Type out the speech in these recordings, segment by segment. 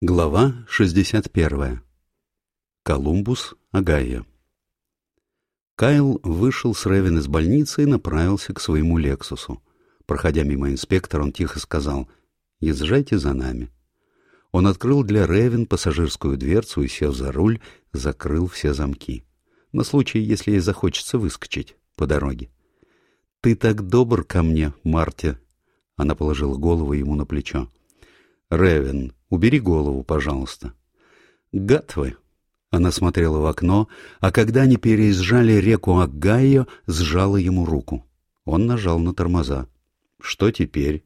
Глава 61. Колумбус, Огайо. Кайл вышел с Ревен из больницы и направился к своему «Лексусу». Проходя мимо инспектора, он тихо сказал «Езжайте за нами». Он открыл для Ревен пассажирскую дверцу и, сев за руль, закрыл все замки. На случай, если ей захочется выскочить по дороге. «Ты так добр ко мне, Марти!» Она положила голову ему на плечо. «Ревен, убери голову, пожалуйста». «Гад вы!» Она смотрела в окно, а когда они переезжали реку Огайо, сжала ему руку. Он нажал на тормоза. «Что теперь?»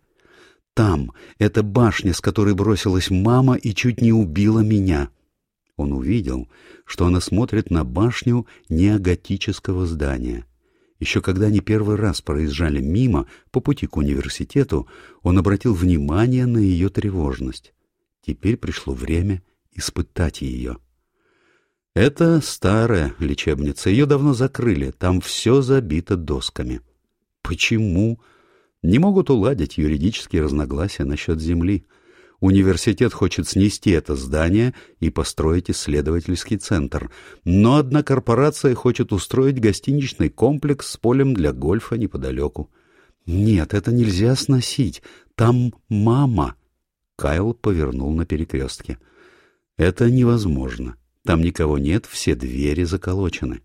«Там. Это башня, с которой бросилась мама и чуть не убила меня». Он увидел, что она смотрит на башню неоготического здания — еще когда они первый раз проезжали мимо по пути к университету, он обратил внимание на ее тревожность. Теперь пришло время испытать ее. Это старая лечебница, ее давно закрыли, там все забито досками. Почему? Не могут уладить юридические разногласия насчет земли. Университет хочет снести это здание и построить исследовательский центр. Но одна корпорация хочет устроить гостиничный комплекс с полем для гольфа неподалеку. «Нет, это нельзя сносить. Там мама». Кайл повернул на перекрестке. «Это невозможно. Там никого нет, все двери заколочены.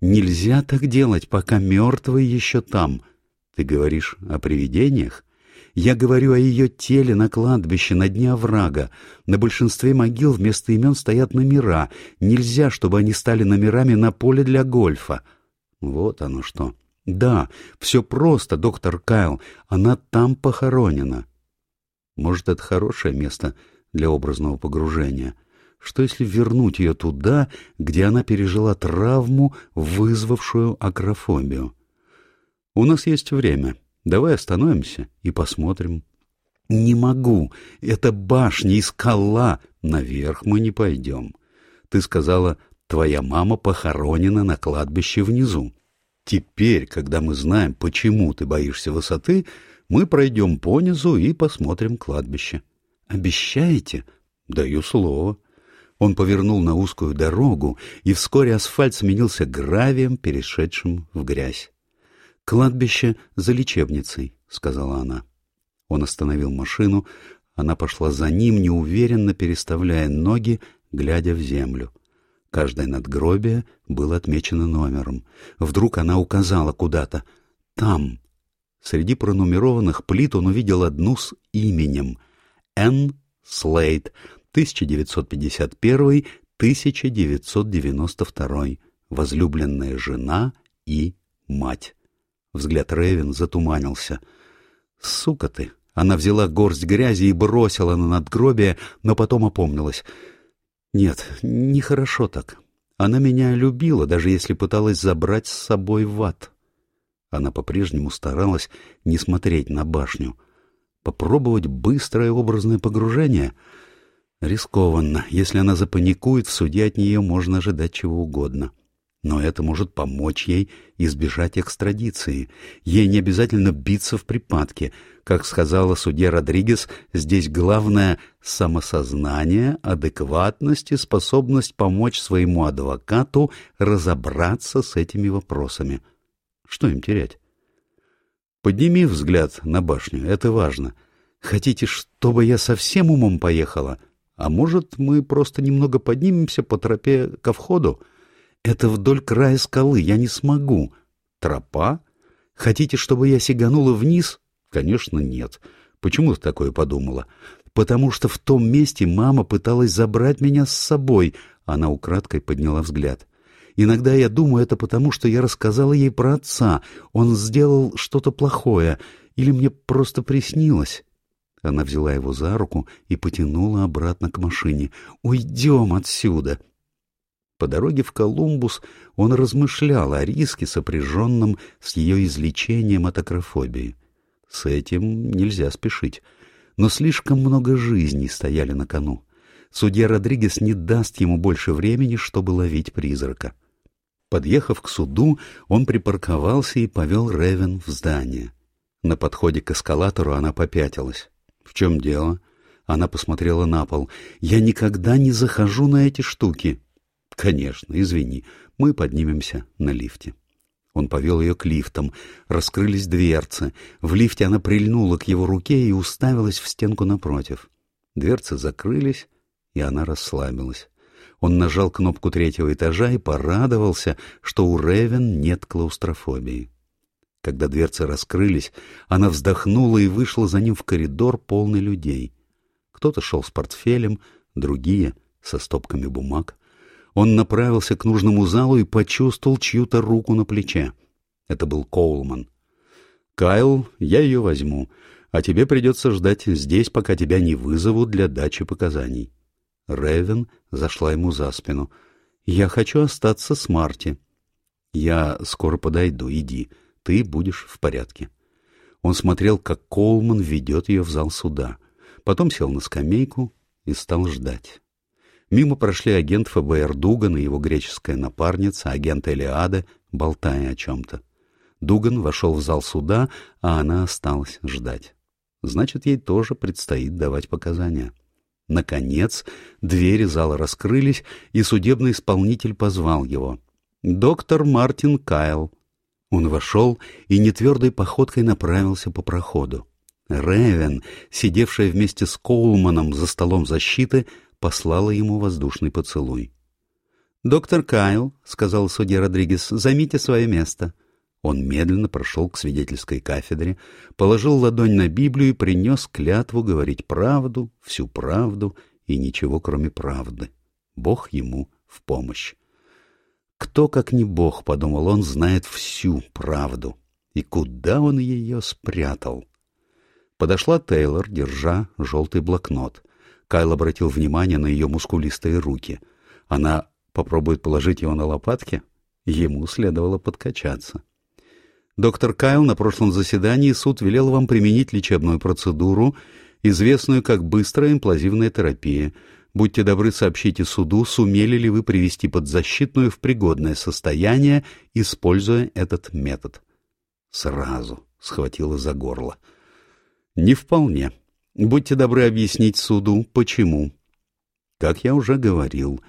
Нельзя так делать, пока мертвый еще там. Ты говоришь о привидениях?» Я говорю о ее теле на кладбище, на дне оврага. На большинстве могил вместо имен стоят номера. Нельзя, чтобы они стали номерами на поле для гольфа. Вот оно что. Да, все просто, доктор Кайл. Она там похоронена. Может, это хорошее место для образного погружения. Что если вернуть ее туда, где она пережила травму, вызвавшую акрофобию? У нас есть время. Давай остановимся и посмотрим. Не могу. Это башня и скала. Наверх мы не пойдем. Ты сказала, твоя мама похоронена на кладбище внизу. Теперь, когда мы знаем, почему ты боишься высоты, мы пройдем понизу и посмотрим кладбище. Обещаете? Даю слово. Он повернул на узкую дорогу, и вскоре асфальт сменился гравием, перешедшим в грязь. «Кладбище за лечебницей», — сказала она. Он остановил машину, она пошла за ним, неуверенно переставляя ноги, глядя в землю. Каждое надгробие было отмечено номером. Вдруг она указала куда-то. «Там». Среди пронумерованных плит он увидел одну с именем. Н. Слейд, 1951-1992. Возлюбленная жена и мать. Взгляд Ревен затуманился. «Сука ты!» Она взяла горсть грязи и бросила на надгробие, но потом опомнилась. «Нет, нехорошо так. Она меня любила, даже если пыталась забрать с собой в ад». Она по-прежнему старалась не смотреть на башню. Попробовать быстрое образное погружение? Рискованно. Если она запаникует, в суде от нее можно ожидать чего угодно. — но это может помочь ей избежать экстрадиции. Ей не обязательно биться в припадке. Как сказала судья Родригес, здесь главное — самосознание, адекватность и способность помочь своему адвокату разобраться с этими вопросами. Что им терять? Подними взгляд на башню, это важно. Хотите, чтобы я совсем умом поехала? А может, мы просто немного поднимемся по тропе ко входу? — это вдоль края скалы, я не смогу. Тропа? Хотите, чтобы я сиганула вниз? Конечно, нет. Почему ты такое подумала? Потому что в том месте мама пыталась забрать меня с собой. Она украдкой подняла взгляд. Иногда я думаю, это потому, что я рассказала ей про отца. Он сделал что-то плохое. Или мне просто приснилось. Она взяла его за руку и потянула обратно к машине. «Уйдем отсюда!» По дороге в Колумбус он размышлял о риске, сопряженном с ее излечением от акрофобии. С этим нельзя спешить. Но слишком много жизней стояли на кону. Судья Родригес не даст ему больше времени, чтобы ловить призрака. Подъехав к суду, он припарковался и повел Ревен в здание. На подходе к эскалатору она попятилась. — В чем дело? — Она посмотрела на пол. «Я никогда не захожу на эти штуки». «Конечно, извини, мы поднимемся на лифте». Он повел ее к лифтам. Раскрылись дверцы. В лифте она прильнула к его руке и уставилась в стенку напротив. Дверцы закрылись, и она расслабилась. Он нажал кнопку третьего этажа и порадовался, что у Ревен нет клаустрофобии. Когда дверцы раскрылись, она вздохнула и вышла за ним в коридор, полный людей. Кто-то шел с портфелем, другие — со стопками бумаг. Он направился к нужному залу и почувствовал чью-то руку на плече. Это был Коулман. «Кайл, я ее возьму, а тебе придется ждать здесь, пока тебя не вызовут для дачи показаний». Ревен зашла ему за спину. «Я хочу остаться с Марти». «Я скоро подойду, иди», ты будешь в порядке. Он смотрел, как Колман ведет ее в зал суда. Потом сел на скамейку и стал ждать. Мимо прошли агент ФБР Дуган и его греческая напарница, агент Элиада, болтая о чем-то. Дуган вошел в зал суда, а она осталась ждать. Значит, ей тоже предстоит давать показания. Наконец, двери зала раскрылись, и судебный исполнитель позвал его. «Доктор Мартин Кайл, он вошел и нетвердой походкой направился по проходу. Ревен, сидевшая вместе с Коулманом за столом защиты, послала ему воздушный поцелуй. «Доктор Кайл», — сказал судья Родригес, — «займите свое место». Он медленно прошел к свидетельской кафедре, положил ладонь на Библию и принес клятву говорить правду, всю правду и ничего, кроме правды. Бог ему в помощь. Кто, как не Бог, — подумал он, — знает всю правду. И куда он ее спрятал? Подошла Тейлор, держа желтый блокнот. Кайл обратил внимание на ее мускулистые руки. Она попробует положить его на лопатки? Ему следовало подкачаться. Доктор Кайл, на прошлом заседании суд велел вам применить лечебную процедуру, известную как быстрая имплазивная терапия — Будьте добры, сообщите суду, сумели ли вы привести подзащитную в пригодное состояние, используя этот метод. Сразу схватило за горло. Не вполне. Будьте добры объяснить суду, почему. Как я уже говорил,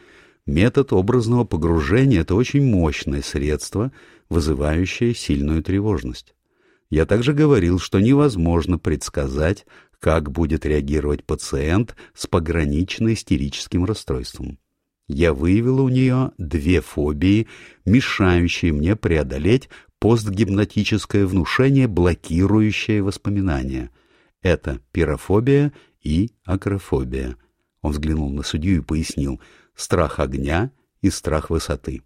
метод образного погружения — это очень мощное средство, вызывающее сильную тревожность. Я также говорил, что невозможно предсказать, как будет реагировать пациент с погранично-истерическим расстройством. Я выявила у нее две фобии, мешающие мне преодолеть постгипнотическое внушение, блокирующее воспоминания. Это пирофобия и акрофобия. Он взглянул на судью и пояснил «страх огня и страх высоты».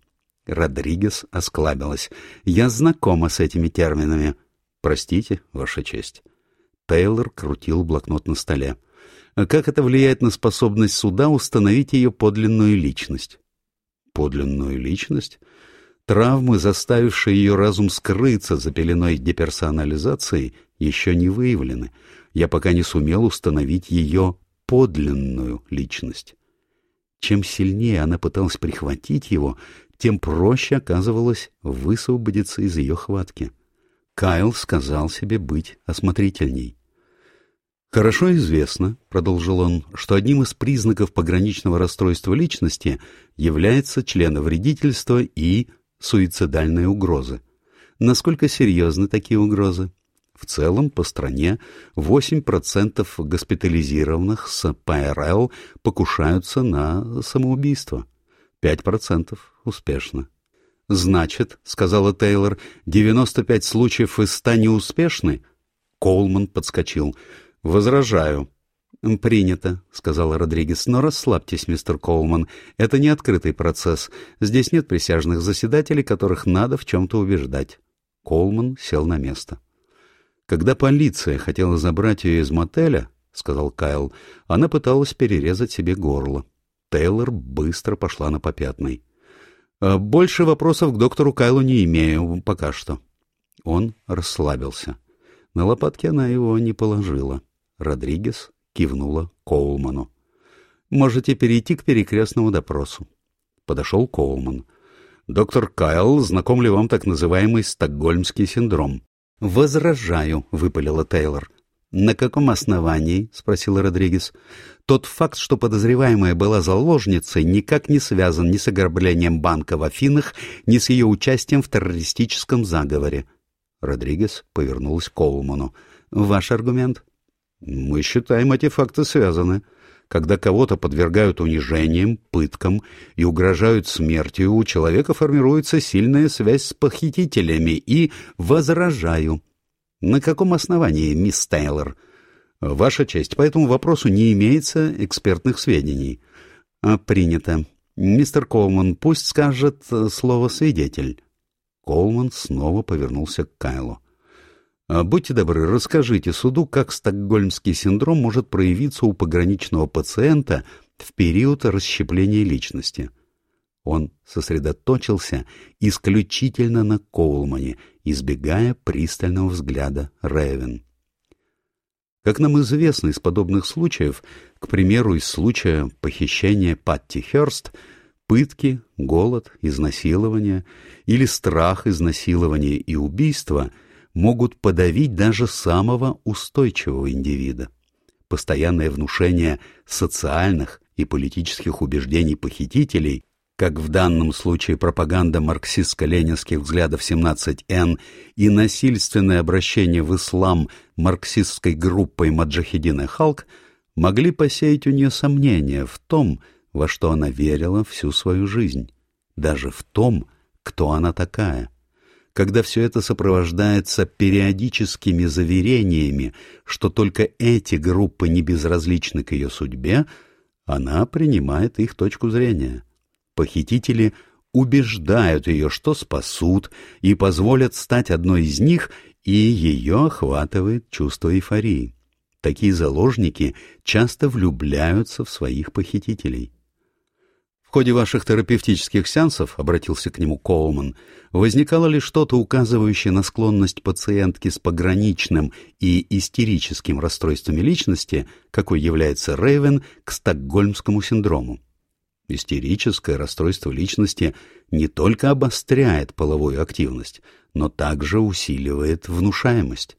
Родригес осклабилась. «Я знакома с этими терминами». «Простите, Ваша честь». Тейлор крутил блокнот на столе. Как это влияет на способность суда установить ее подлинную личность? Подлинную личность? Травмы, заставившие ее разум скрыться за пеленой деперсонализации, еще не выявлены. Я пока не сумел установить ее подлинную личность. Чем сильнее она пыталась прихватить его, тем проще оказывалось высвободиться из ее хватки. Кайл сказал себе быть осмотрительней. «Хорошо известно», — продолжил он, — «что одним из признаков пограничного расстройства личности является членовредительство и суицидальные угрозы. Насколько серьезны такие угрозы? В целом, по стране 8% госпитализированных с ПРЛ покушаются на самоубийство. 5% успешно. «Значит, — сказала Тейлор, — 95 случаев из 100 неуспешны?» Колман подскочил. «Возражаю». «Принято», — сказала Родригес, — «но расслабьтесь, мистер Коулман. Это не открытый процесс. Здесь нет присяжных заседателей, которых надо в чем-то убеждать». Колман сел на место. «Когда полиция хотела забрать ее из мотеля, — сказал Кайл, — она пыталась перерезать себе горло. Тейлор быстро пошла на попятный. «Э, «Больше вопросов к доктору Кайлу не имею пока что». Он расслабился. На лопатки она его не положила. Родригес кивнула Коулману. «Можете перейти к перекрестному допросу». Подошел Коулман. «Доктор Кайл, знаком ли вам так называемый стокгольмский синдром?» «Возражаю», — выпалила Тейлор. «На каком основании?» — спросил Родригес. «Тот факт, что подозреваемая была заложницей, никак не связан ни с ограблением банка в Афинах, ни с ее участием в террористическом заговоре». Родригес повернулась к Коулману. «Ваш аргумент?» «Мы считаем эти факты связаны. Когда кого-то подвергают унижениям, пыткам и угрожают смертью, у человека формируется сильная связь с похитителями и возражаю. На каком основании, мисс Тейлор? Ваша честь, по этому вопросу не имеется экспертных сведений. А, принято. Мистер Колман, пусть скажет э, слово «свидетель». Колман снова повернулся к Кайлу. А, «Будьте добры, расскажите суду, как стокгольмский синдром может проявиться у пограничного пациента в период расщепления личности». Он сосредоточился исключительно на Коулмане, избегая пристального взгляда Рэвен. Как нам известно из подобных случаев, к примеру, из случая похищения Патти Хёрст, пытки, голод, изнасилование или страх изнасилования и убийства – могут подавить даже самого устойчивого индивида. Постоянное внушение социальных и политических убеждений похитителей, как в данном случае пропаганда марксистско-ленинских взглядов 17Н и насильственное обращение в ислам марксистской группой Маджахедина Халк, могли посеять у нее сомнения в том, во что она верила всю свою жизнь, даже в том, кто она такая – когда все это сопровождается периодическими заверениями, что только эти группы не безразличны к ее судьбе, она принимает их точку зрения. Похитители убеждают ее, что спасут и позволят стать одной из них, и ее охватывает чувство эйфории. Такие заложники часто влюбляются в своих похитителей. В ходе ваших терапевтических сеансов, — обратился к нему Коулман, — возникало ли что-то, указывающее на склонность пациентки с пограничным и истерическим расстройствами личности, какой является Рейвен, к стокгольмскому синдрому? Истерическое расстройство личности не только обостряет половую активность, но также усиливает внушаемость.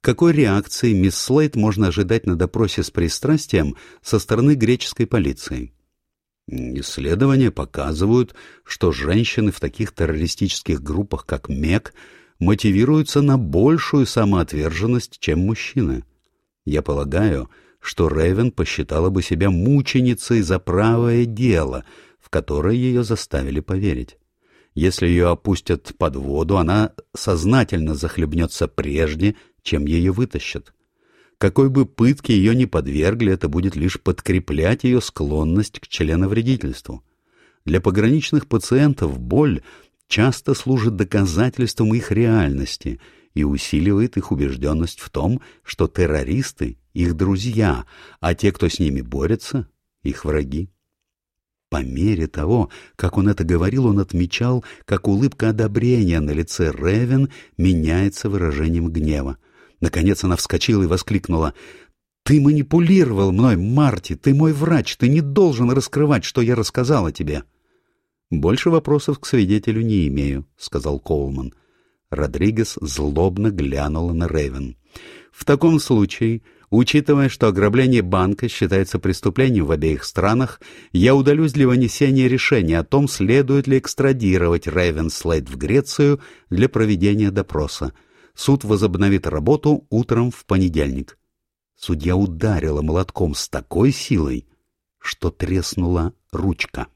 Какой реакции мисс Слейт можно ожидать на допросе с пристрастием со стороны греческой полиции? Исследования показывают, что женщины в таких террористических группах, как МЕК, мотивируются на большую самоотверженность, чем мужчины. Я полагаю, что Ревен посчитала бы себя мученицей за правое дело, в которое ее заставили поверить. Если ее опустят под воду, она сознательно захлебнется прежде, чем ее вытащат. Какой бы пытке ее ни подвергли, это будет лишь подкреплять ее склонность к членовредительству. Для пограничных пациентов боль часто служит доказательством их реальности и усиливает их убежденность в том, что террористы — их друзья, а те, кто с ними борется — их враги. По мере того, как он это говорил, он отмечал, как улыбка одобрения на лице Ревен меняется выражением гнева. Наконец она вскочила и воскликнула. «Ты манипулировал мной, Марти! Ты мой врач! Ты не должен раскрывать, что я рассказала тебе!» «Больше вопросов к свидетелю не имею», — сказал Коулман. Родригес злобно глянула на Рейвен. «В таком случае, учитывая, что ограбление банка считается преступлением в обеих странах, я удалюсь для вынесения решения о том, следует ли экстрадировать Рейвен Слейд в Грецию для проведения допроса суд возобновит работу утром в понедельник. Судья ударила молотком с такой силой, что треснула ручка.